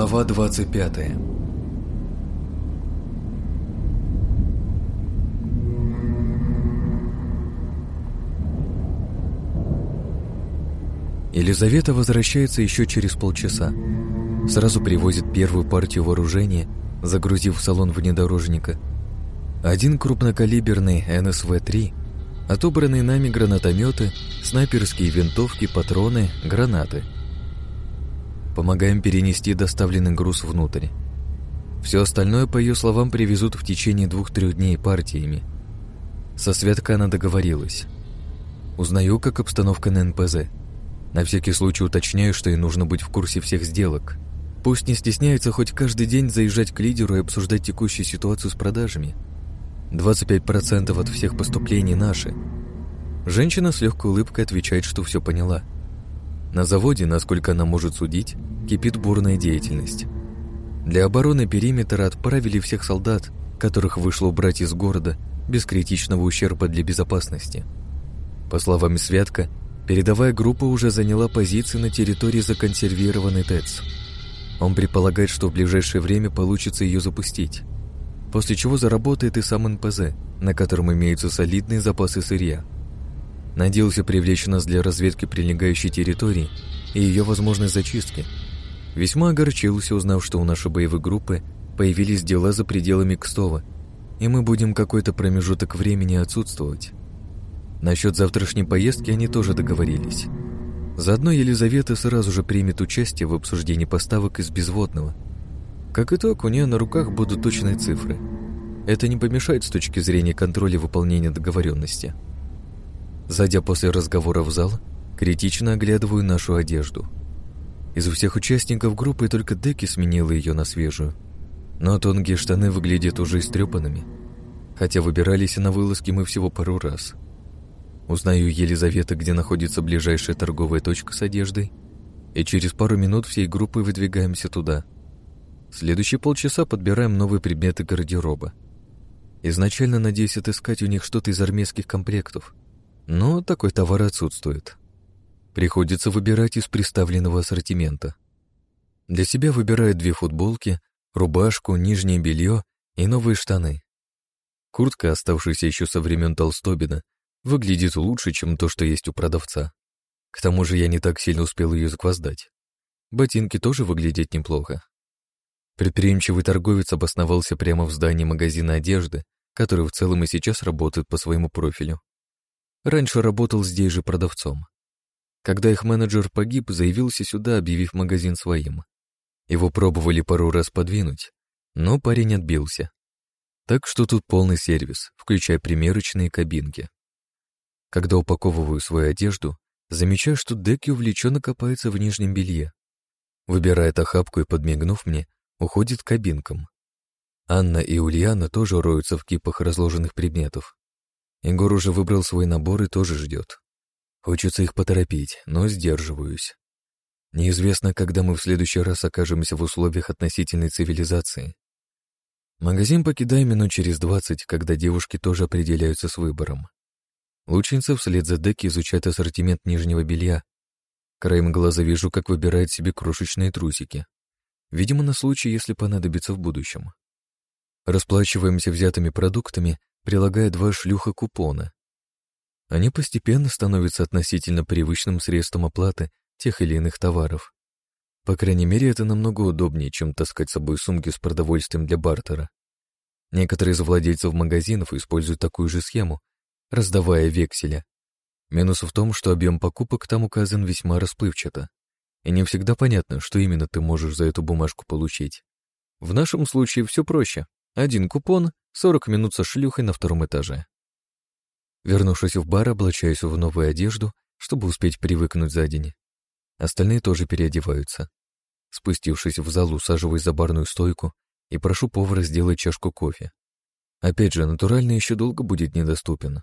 Глава 25 Елизавета возвращается еще через полчаса. Сразу привозит первую партию вооружения, загрузив в салон внедорожника. Один крупнокалиберный НСВ-3, отобранные нами гранатометы, снайперские винтовки, патроны, гранаты. Помогаем перенести доставленный груз внутрь. Все остальное, по ее словам, привезут в течение двух-трех дней партиями. Со Святкана договорилась. Узнаю, как обстановка на НПЗ. На всякий случай уточняю, что ей нужно быть в курсе всех сделок. Пусть не стесняется хоть каждый день заезжать к лидеру и обсуждать текущую ситуацию с продажами. 25% от всех поступлений наши. Женщина с легкой улыбкой отвечает, что все поняла. На заводе, насколько она может судить, кипит бурная деятельность. Для обороны периметра отправили всех солдат, которых вышло убрать из города без критичного ущерба для безопасности. По словам Святка, Передовая группа уже заняла позиции на территории законсервированной ТЭЦ. Он предполагает, что в ближайшее время получится ее запустить. После чего заработает и сам НПЗ, на котором имеются солидные запасы сырья. Надеялся привлечь нас для разведки прилегающей территории и ее возможной зачистки. Весьма огорчился, узнав, что у нашей боевой группы появились дела за пределами Кстова, и мы будем какой-то промежуток времени отсутствовать. Насчет завтрашней поездки они тоже договорились. Заодно Елизавета сразу же примет участие в обсуждении поставок из безводного. Как итог, у нее на руках будут точные цифры. Это не помешает с точки зрения контроля выполнения договоренности. Зайдя после разговора в зал, критично оглядываю нашу одежду. Из всех участников группы только Деки сменила ее на свежую. Но тонкие штаны выглядят уже истрепанными. Хотя выбирались на вылазки мы всего пару раз – Узнаю Елизавета, где находится ближайшая торговая точка с одеждой, и через пару минут всей группой выдвигаемся туда. Следующие полчаса подбираем новые предметы гардероба. Изначально надеюсь отыскать у них что-то из армейских комплектов, но такой товар отсутствует. Приходится выбирать из представленного ассортимента. Для себя выбираю две футболки, рубашку, нижнее белье и новые штаны. Куртка, оставшаяся еще со времен Толстобина, выглядит лучше, чем то, что есть у продавца. К тому же я не так сильно успел ее заквоздать. Ботинки тоже выглядят неплохо. Предприимчивый торговец обосновался прямо в здании магазина одежды, который в целом и сейчас работает по своему профилю. Раньше работал здесь же продавцом. Когда их менеджер погиб, заявился сюда, объявив магазин своим. Его пробовали пару раз подвинуть, но парень отбился. Так что тут полный сервис, включая примерочные кабинки. Когда упаковываю свою одежду, замечаю, что Деки увлеченно копается в нижнем белье. Выбирает охапку и, подмигнув мне, уходит к кабинкам. Анна и Ульяна тоже роются в кипах разложенных предметов. Егор уже выбрал свой набор и тоже ждет. Хочется их поторопить, но сдерживаюсь. Неизвестно, когда мы в следующий раз окажемся в условиях относительной цивилизации. Магазин покидаем минут через двадцать, когда девушки тоже определяются с выбором. Лучница вслед за Деки изучает ассортимент нижнего белья. Краем глаза вижу, как выбирает себе крошечные трусики. Видимо, на случай, если понадобится в будущем. Расплачиваемся взятыми продуктами, прилагая два шлюха купона. Они постепенно становятся относительно привычным средством оплаты тех или иных товаров. По крайней мере, это намного удобнее, чем таскать с собой сумки с продовольствием для бартера. Некоторые из владельцев магазинов используют такую же схему, раздавая векселя. Минус в том, что объем покупок там указан весьма расплывчато, и не всегда понятно, что именно ты можешь за эту бумажку получить. В нашем случае все проще. Один купон, 40 минут со шлюхой на втором этаже. Вернувшись в бар, облачаюсь в новую одежду, чтобы успеть привыкнуть за день. Остальные тоже переодеваются. Спустившись в зал, усаживаюсь за барную стойку и прошу повара сделать чашку кофе. Опять же, натурально еще долго будет недоступен.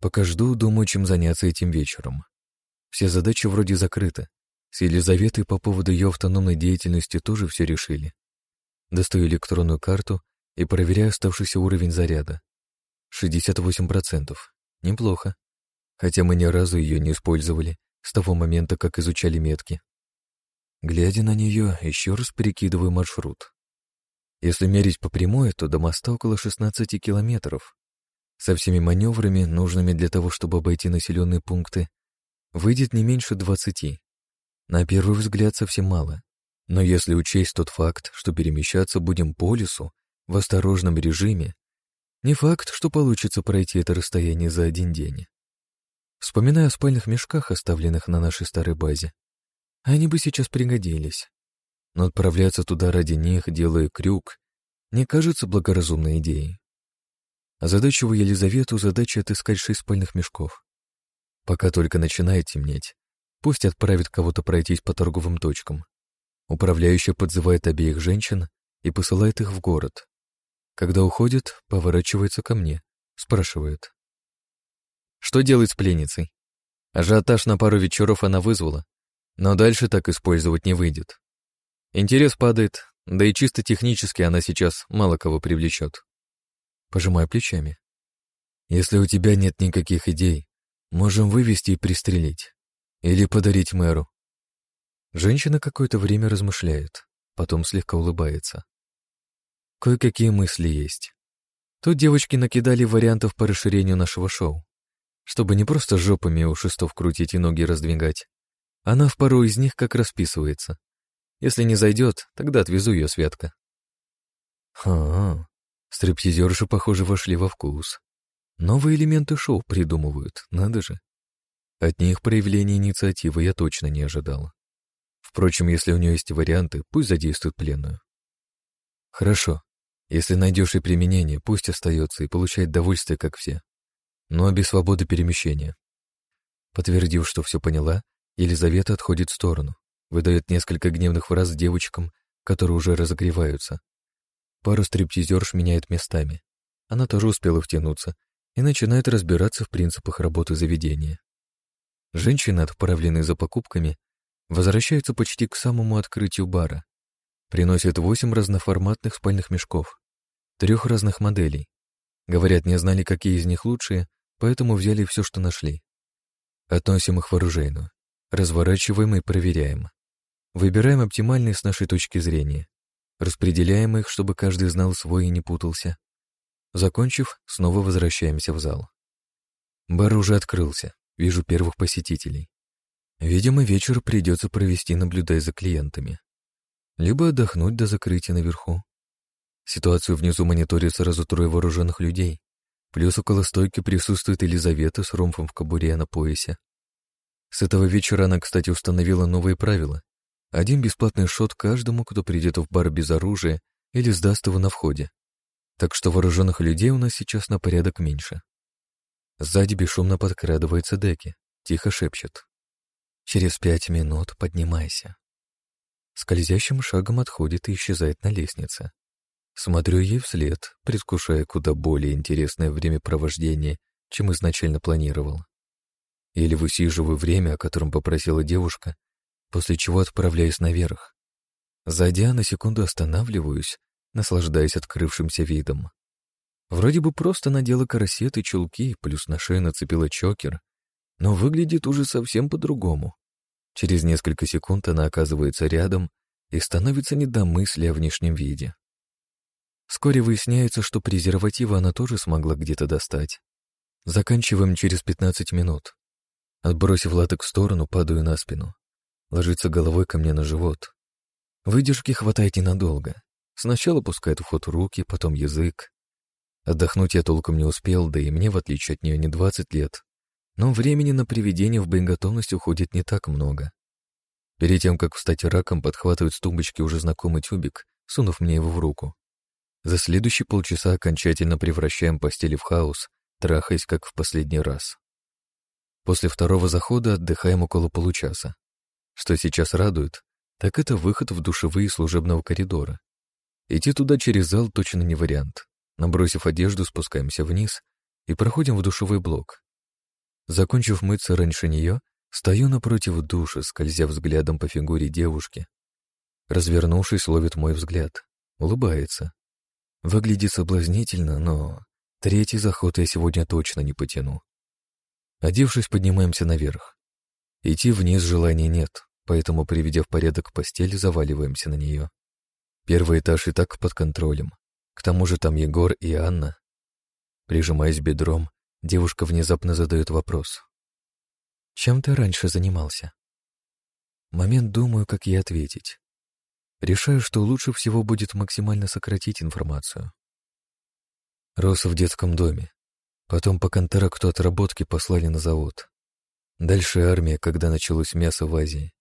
Пока жду, думаю, чем заняться этим вечером. Все задачи вроде закрыты. С Елизаветой по поводу ее автономной деятельности тоже все решили. Достаю электронную карту и проверяю оставшийся уровень заряда. 68%. Неплохо. Хотя мы ни разу ее не использовали с того момента, как изучали метки. Глядя на нее, еще раз перекидываю маршрут. Если мерить по прямой, то до моста около 16 километров. Со всеми маневрами, нужными для того, чтобы обойти населенные пункты, выйдет не меньше 20. На первый взгляд совсем мало. Но если учесть тот факт, что перемещаться будем по лесу в осторожном режиме, не факт, что получится пройти это расстояние за один день. Вспоминая о спальных мешках, оставленных на нашей старой базе, они бы сейчас пригодились. Но отправляться туда ради них, делая крюк, не кажется благоразумной идеей. А задачу Елизавету задача отыскать шесть спальных мешков. Пока только начинает темнеть, пусть отправит кого-то пройтись по торговым точкам. Управляющая подзывает обеих женщин и посылает их в город. Когда уходит, поворачивается ко мне, спрашивает. Что делать с пленницей? Ажиотаж на пару вечеров она вызвала, но дальше так использовать не выйдет. Интерес падает, да и чисто технически она сейчас мало кого привлечет. Пожимаю плечами. Если у тебя нет никаких идей, можем вывести и пристрелить. Или подарить мэру. Женщина какое-то время размышляет, потом слегка улыбается. Кое-какие мысли есть. Тут девочки накидали вариантов по расширению нашего шоу чтобы не просто жопами у шестов крутить и ноги раздвигать. Она в пару из них как расписывается. Если не зайдет, тогда отвезу ее Светка. Ха, стриптизерши, похоже, вошли во вкус. Новые элементы шоу придумывают, надо же. От них проявления инициативы я точно не ожидал. Впрочем, если у нее есть варианты, пусть задействует пленную. Хорошо. Если найдешь и применение, пусть остается и получает довольствие, как все но без свободы перемещения. Подтвердив, что все поняла, Елизавета отходит в сторону, выдает несколько гневных фраз девочкам, которые уже разогреваются. Пару стриптизерш меняет местами. Она тоже успела втянуться и начинает разбираться в принципах работы заведения. Женщины, отправленные за покупками, возвращаются почти к самому открытию бара. Приносят восемь разноформатных спальных мешков, трех разных моделей. Говорят, не знали, какие из них лучшие, поэтому взяли все, что нашли. Относим их в оружейную, разворачиваем и проверяем. Выбираем оптимальные с нашей точки зрения. Распределяем их, чтобы каждый знал свой и не путался. Закончив, снова возвращаемся в зал. Бар уже открылся, вижу первых посетителей. Видимо, вечер придется провести, наблюдая за клиентами. Либо отдохнуть до закрытия наверху. Ситуацию внизу мониторит сразу трое вооруженных людей. Плюс около стойки присутствует Елизавета с ромфом в кобуре на поясе. С этого вечера она, кстати, установила новые правила. Один бесплатный шот каждому, кто придет в бар без оружия или сдаст его на входе. Так что вооруженных людей у нас сейчас на порядок меньше. Сзади бесшумно подкрадывается Деки, тихо шепчет. «Через пять минут поднимайся». Скользящим шагом отходит и исчезает на лестнице. Смотрю ей вслед, предвкушая куда более интересное времяпровождение, чем изначально планировал. Или высиживаю время, о котором попросила девушка, после чего отправляюсь наверх. Зайдя, на секунду останавливаюсь, наслаждаясь открывшимся видом. Вроде бы просто надела корсет и чулки, плюс на шею нацепила чокер, но выглядит уже совсем по-другому. Через несколько секунд она оказывается рядом и становится не до мысли о внешнем виде. Вскоре выясняется, что презервативы она тоже смогла где-то достать. Заканчиваем через 15 минут. Отбросив латек в сторону, падаю на спину. Ложится головой ко мне на живот. Выдержки хватает ненадолго. Сначала пускает в ход руки, потом язык. Отдохнуть я толком не успел, да и мне, в отличие от нее, не 20 лет. Но времени на приведение в боеготовность уходит не так много. Перед тем, как встать раком, подхватывает с тумбочки уже знакомый тюбик, сунув мне его в руку. За следующие полчаса окончательно превращаем постели в хаос, трахаясь, как в последний раз. После второго захода отдыхаем около получаса. Что сейчас радует, так это выход в душевые служебного коридора. Идти туда через зал точно не вариант. Набросив одежду, спускаемся вниз и проходим в душевой блок. Закончив мыться раньше нее, стою напротив душа, скользя взглядом по фигуре девушки. Развернувшись, ловит мой взгляд, улыбается. Выглядит соблазнительно, но третий заход я сегодня точно не потяну. Одевшись, поднимаемся наверх. Идти вниз желания нет, поэтому, приведя в порядок постель, заваливаемся на нее. Первый этаж и так под контролем. К тому же там Егор и Анна. Прижимаясь бедром, девушка внезапно задает вопрос. «Чем ты раньше занимался?» Момент думаю, как ей ответить. Решаю, что лучше всего будет максимально сократить информацию. Рос в детском доме. Потом по контракту отработки послали на завод. Дальше армия, когда началось мясо в Азии.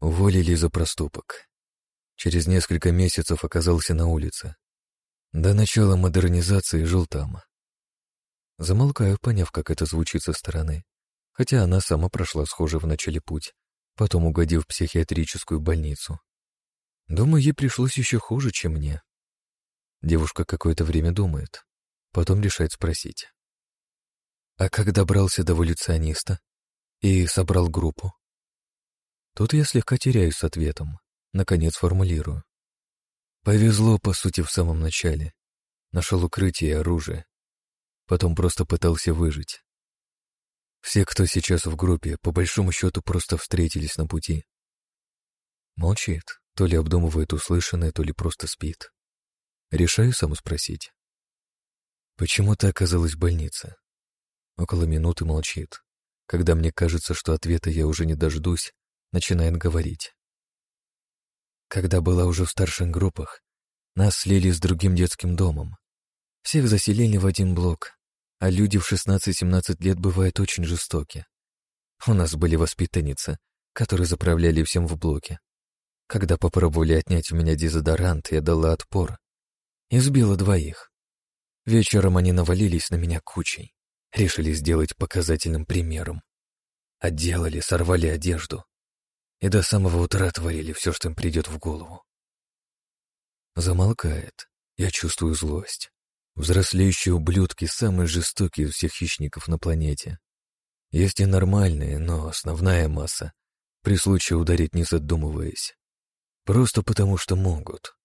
Уволили за проступок. Через несколько месяцев оказался на улице. До начала модернизации жил там. Замолкаю, поняв, как это звучит со стороны. Хотя она сама прошла схоже в начале путь, потом угодив в психиатрическую больницу. Думаю, ей пришлось еще хуже, чем мне. Девушка какое-то время думает, потом решает спросить. А как добрался до эволюциониста и собрал группу? Тут я слегка теряюсь с ответом, наконец формулирую. Повезло, по сути, в самом начале. Нашел укрытие и оружие. Потом просто пытался выжить. Все, кто сейчас в группе, по большому счету просто встретились на пути. Молчит, то ли обдумывает услышанное, то ли просто спит. Решаю сам спросить. Почему ты оказалась в больнице? Около минуты молчит. Когда мне кажется, что ответа я уже не дождусь, начинает говорить. Когда была уже в старших группах, нас слили с другим детским домом. Всех заселили в один блок, а люди в 16-17 лет бывают очень жестоки. У нас были воспитанницы, которые заправляли всем в блоке. Когда попробовали отнять у меня дезодорант, я дала отпор. Избила двоих. Вечером они навалились на меня кучей. Решили сделать показательным примером. Отделали, сорвали одежду. И до самого утра творили все, что им придет в голову. Замолкает. Я чувствую злость. Взрослеющие ублюдки самые жестокие из всех хищников на планете. Есть и нормальные, но основная масса при случае ударить не задумываясь. Просто потому, что могут.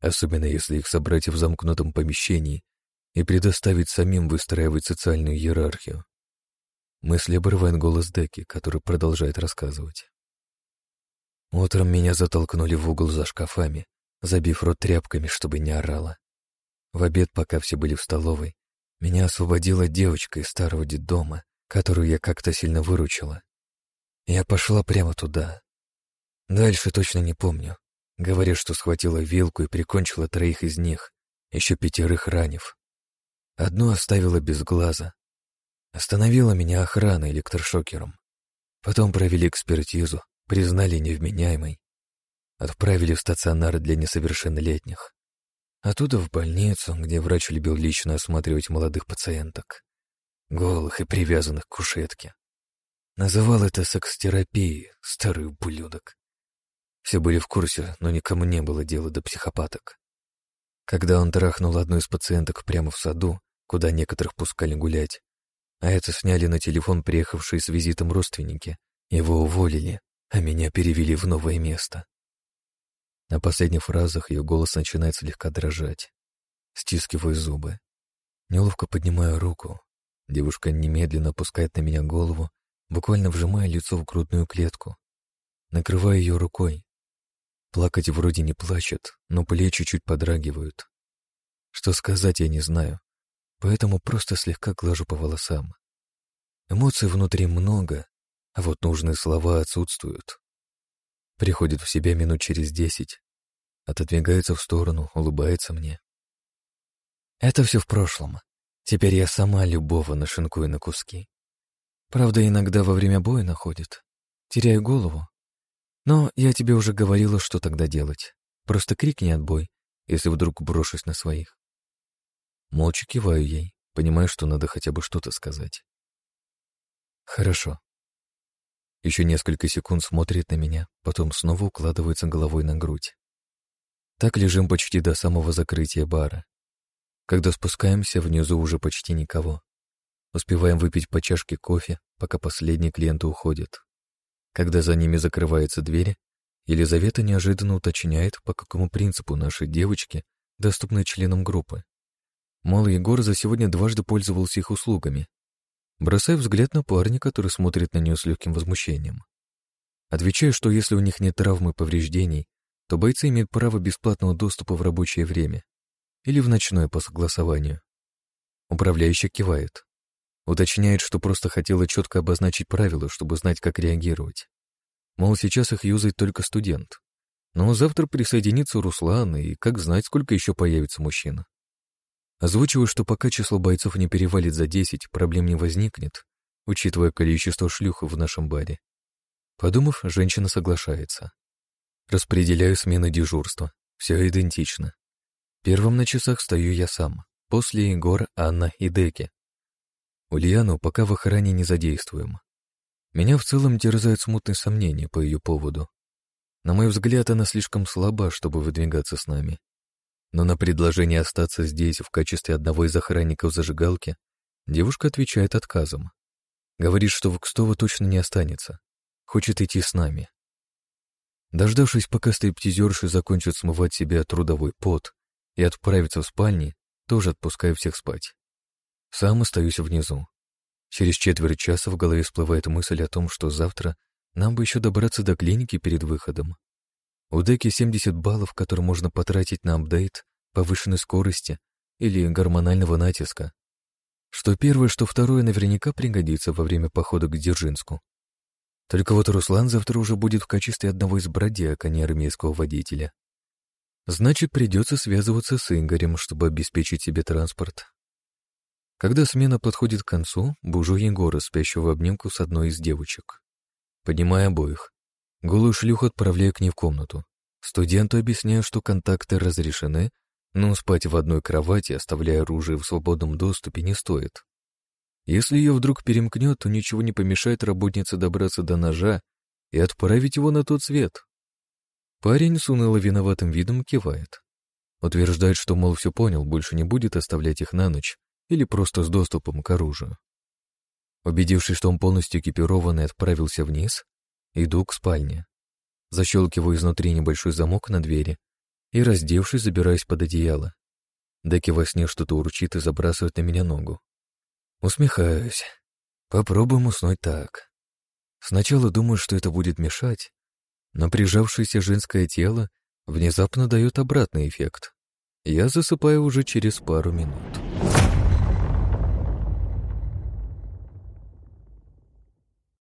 Особенно если их собрать в замкнутом помещении и предоставить самим выстраивать социальную иерархию. Мысли обрывает голос Деки, который продолжает рассказывать. Утром меня затолкнули в угол за шкафами, забив рот тряпками, чтобы не орала. В обед, пока все были в столовой, меня освободила девочка из старого детдома, которую я как-то сильно выручила. Я пошла прямо туда. Дальше точно не помню. Говорит, что схватила вилку и прикончила троих из них, еще пятерых ранив. Одну оставила без глаза. Остановила меня охрана электрошокером. Потом провели экспертизу, признали невменяемой. Отправили в стационар для несовершеннолетних. Оттуда в больницу, где врач любил лично осматривать молодых пациенток. Голых и привязанных к кушетке. Называл это секс-терапией, старый ублюдок. Все были в курсе, но никому не было дела до психопаток. Когда он трахнул одну из пациенток прямо в саду, куда некоторых пускали гулять, а это сняли на телефон приехавшие с визитом родственники, его уволили, а меня перевели в новое место. На последних фразах ее голос начинает слегка дрожать. Стискиваю зубы. Неловко поднимаю руку. Девушка немедленно опускает на меня голову, буквально вжимая лицо в грудную клетку. Накрываю ее рукой, Плакать вроде не плачет, но плечи чуть подрагивают. Что сказать я не знаю, поэтому просто слегка глажу по волосам. Эмоций внутри много, а вот нужные слова отсутствуют. Приходит в себя минут через десять, отодвигается в сторону, улыбается мне. Это все в прошлом. Теперь я сама любого нашинкую на куски. Правда, иногда во время боя находит. Теряю голову, но я тебе уже говорила, что тогда делать. Просто крикни отбой, если вдруг брошусь на своих. Молча киваю ей, понимая, что надо хотя бы что-то сказать. Хорошо. Еще несколько секунд смотрит на меня, потом снова укладывается головой на грудь. Так лежим почти до самого закрытия бара. Когда спускаемся, внизу уже почти никого. Успеваем выпить по чашке кофе, пока последние клиенты уходят. Когда за ними закрывается дверь, Елизавета неожиданно уточняет, по какому принципу наши девочки доступны членам группы. Мол, Егор за сегодня дважды пользовался их услугами. Бросаю взгляд на парня, который смотрит на нее с легким возмущением. Отвечаю, что если у них нет травмы и повреждений, то бойцы имеют право бесплатного доступа в рабочее время или в ночное по согласованию. Управляющий кивает. Уточняет, что просто хотела четко обозначить правила, чтобы знать, как реагировать. Мол, сейчас их юзает только студент. Но завтра присоединится Руслан, и как знать, сколько еще появится мужчина. Озвучиваю, что пока число бойцов не перевалит за 10, проблем не возникнет, учитывая количество шлюх в нашем баре. Подумав, женщина соглашается. Распределяю смены дежурства. Все идентично. Первым на часах стою я сам. После Егор, Анна и Деки. Ульяну пока в охране не задействуем. Меня в целом терзают смутные сомнения по ее поводу. На мой взгляд, она слишком слаба, чтобы выдвигаться с нами. Но на предложение остаться здесь в качестве одного из охранников зажигалки девушка отвечает отказом. Говорит, что в точно не останется. Хочет идти с нами. Дождавшись, пока стриптизерши закончат смывать себе трудовой пот и отправиться в спальни, тоже отпускаю всех спать. Сам остаюсь внизу. Через четверть часа в голове всплывает мысль о том, что завтра нам бы еще добраться до клиники перед выходом. У Деки 70 баллов, которые можно потратить на апдейт, повышенной скорости или гормонального натиска. Что первое, что второе наверняка пригодится во время похода к Дзержинску. Только вот Руслан завтра уже будет в качестве одного из бродяг, а не армейского водителя. Значит, придется связываться с Игорем, чтобы обеспечить себе транспорт. Когда смена подходит к концу, бужу Егора, спящего в обнимку с одной из девочек. Поднимаю обоих. Голую шлюху отправляю к ней в комнату. Студенту объясняю, что контакты разрешены, но спать в одной кровати, оставляя оружие в свободном доступе, не стоит. Если ее вдруг перемкнет, то ничего не помешает работнице добраться до ножа и отправить его на тот свет. Парень с уныло виноватым видом кивает. Утверждает, что, мол, все понял, больше не будет оставлять их на ночь или просто с доступом к оружию. Убедившись, что он полностью экипирован и отправился вниз, иду к спальне. Защелкиваю изнутри небольшой замок на двери и, раздевшись, забираюсь под одеяло. Деки во сне что-то урчит и забрасывает на меня ногу. Усмехаюсь. Попробуем уснуть так. Сначала думаю, что это будет мешать, но прижавшееся женское тело внезапно дает обратный эффект. Я засыпаю уже через пару минут.